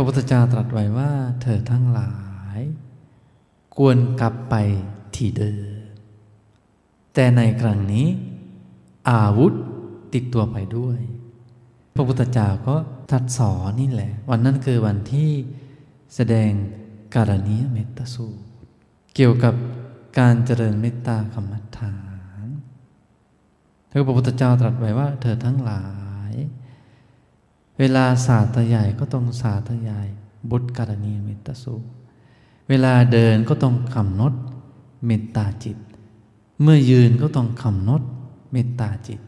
ระพุทธเจ้าตรัสไว้ว่า เธอทั้งหลาย ควรกลับไปที่เดิม แต่ในครั้งนี้ อาวุธติดตัวไปด้วย พระพุทธเจ้าก็ทัดสอนนี่แหละ วันนั้นคือวันที่แสดงการณียเมตตาสูตร เกี่ยวกับการเจริญเมตตากรรมฐานแล้วพระพุทธเจ้าตรัสไว้ว่า เธอทั้งหลาย เวลาสาธยายก็ต้องสาธยาย บุตรการณีเมตตาสูเวลาเดินก็ต้องกำนดเมตตาจิต เมื่อยืนก็ต้องกำนดเมตตาจิต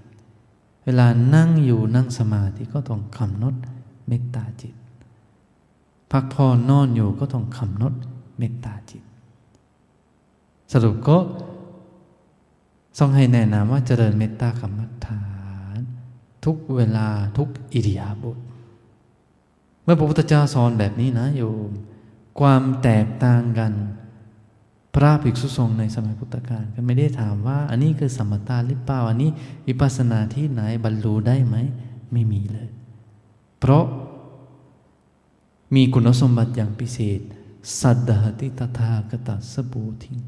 เวลานั่งอยู่นั่งสมาธิก็ต้องกำนดเมตตาจิต พักพอนอนอยู่ก็ต้องกำนดเมตตาจิต สรุปก็ต้องให้แนะนำว่าเจริญเมตตากรรมฐาน ทุกเวลาทุกอิริยาบถเมื่อพระพุทธเจ้าสอนแบบนี้นะโยม ความแตกต่างกัน พระภิกษุสงฆ์ในสมัยพุทธกาลก็ไม่ได้ถามว่า อันนี้คือสมถะหรือเปล่าอันนี้วิปัสสนาที่ไหนบรรลุได้ไหมไม่มีเลย เพราะมีคุณสมบัติอย่างพิเศษ สัตดหติตถาคตสบูทิง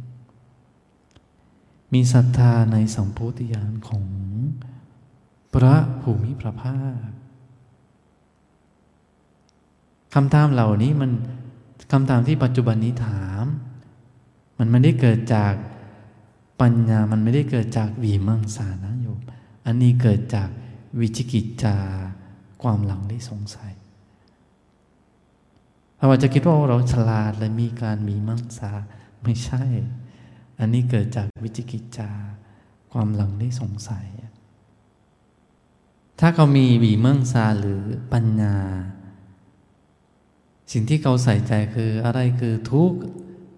มีศรัทธาในสัมโพธิญาณของ พระภูมิพระภาคคำถามเหล่านี้มันคำถามที่ปัจจุบันนี้ถาม มันไม่ได้เกิดจากปัญญามันไม่ได้เกิดจากวีมังสานะโยมอันนี้เกิดจากวิจิกิจจาความหลังได้สงสัยเราอาจจะคิดว่าเราฉลาดและมีการมีมังสาไม่ใช่ อันนี้เกิดจากวิจิกิจจาความหลังได้สงสัย ถ้าเขามีวีเมังสาหรือปัญญา สิ่งที่เขาใส่ใจคืออะไรคือทุกข์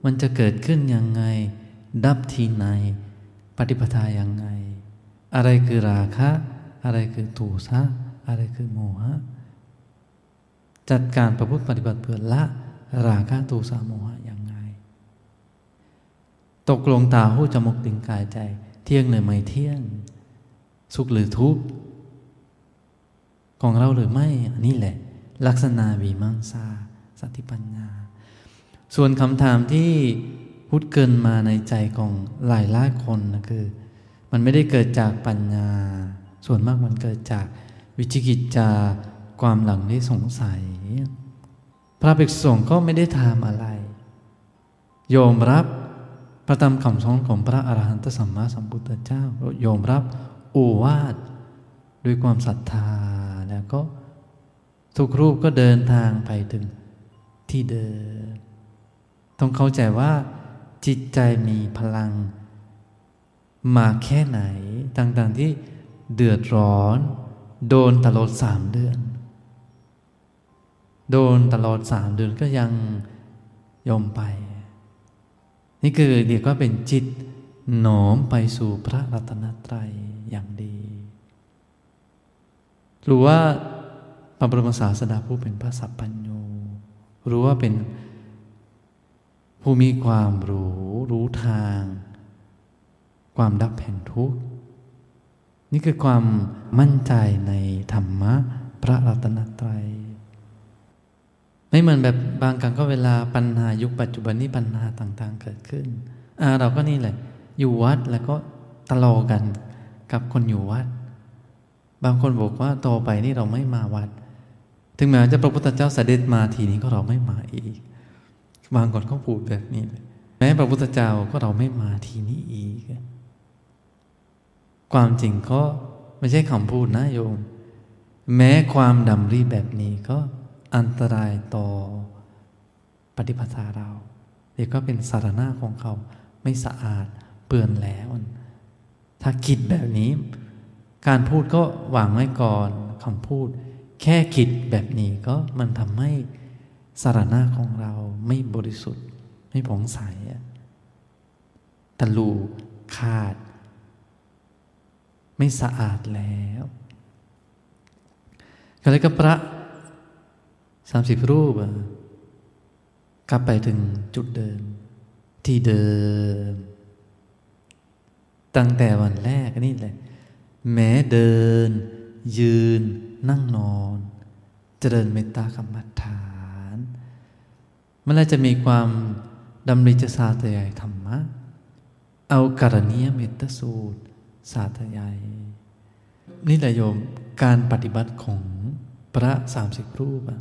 มันจะเกิดขึ้นยังไง ดับทีไหน ปฏิปทายังไง อะไรคือราคะ อะไรคือตูสะอะไรคือโมหะจัดการประพฤติปฏิบัติเพื่อละราคะตูสาโมหะอย่างไง ตกลงตาหูจมูกติ่งกายใจ เที่ยงหรือไม่เที่ยง สุขหรือทุกข์ ของเราหรือไม่อันนี้แหละ ลักษณะวีมังสาสติปัญญา ส่วนคำถามที่พุดเกินมาในใจของหลายหลายคนนะคือ มันไม่ได้เกิดจากปัญญา ส่วนมากมันเกิดจากวิจิกิจจาความหลังนี้สงสัย พระภิกษุสงฆ์ก็ไม่ได้ถามอะไร โยมรับพระธรรมคำสอนของพระอรหันตสัมมาสัมพุทธเจ้า โยมรับโอวาทด้วยความศรัทธา แล้วก็ทุกรูปก็เดินทางไปถึงที่เดิมต้องเข้าใจว่าจิตใจมีพลัง มาแค่ไหนต่างๆที่เดือดร้อน โดนตลอดสามเดือน โดนตลอดสามเดือนก็ยังยอมไป นี่คือเรียกว่าเป็นจิตหนอมไปสู่พระรัตนตรัยอย่างดี รู้ว่าพระบรมศาสดาผู้เป็นพระสัพพัญญูรู้ว่าเป็นผู้มีความรู้รู้ทาง ความดับแห่งทุกข์นี่คือความมั่นใจในธรรมะพระรัตนตรัย ไม่เหมือนแบบบางครั้งก็เวลาปัญหายุคปัจจุบันนี้ปัญหาต่าง ๆ เกิดขึ้นอ่าเราก็นี่แหละ อยู่วัดแล้วก็ตลอกันกับคนอยู่วัด บางคนบอกว่าโตไปนี่เราไม่มาวัด ถึงแม้จะพระพุทธเจ้าเสด็จมาทีนี้ก็เราไม่มาอีก บางคนก็พูดแบบนี้เลยแม้พระพุทธเจ้าก็เราไม่มาทีนี้อีก ความจริงก็ไม่ใช่คำพูดนะโยม แม้ความดำรีแบบนี้ก็อันตรายต่อปฏิปทาเราเด็กก็เป็นสารณะของเขาไม่สะอาดเปื้อนแล้ว ถ้าคิดแบบนี้ การพูดก็วางไว้ก่อนคำพูด แค่คิดแบบนี้ก็มันทำให้สารณะของเราไม่บริสุทธิ์ ไม่ผ่องใสตะลูขาด ไม่สะอาดแล้วก็เลยก็พระสามสิบรูปกลับไปถึงจุดเดิม ที่เดิม ตั้งแต่วันแรกนี่แหละ แม้เดิน ยืน นั่งนอน เจริญเมตตากรรมฐานเมื่อไรจะมีความดำริจะสาธยายธรรมะ เอาการณียเมตตสูตร สาธยายนี่แหละโยมการปฏิบัติของพระสามสิบรูปอะ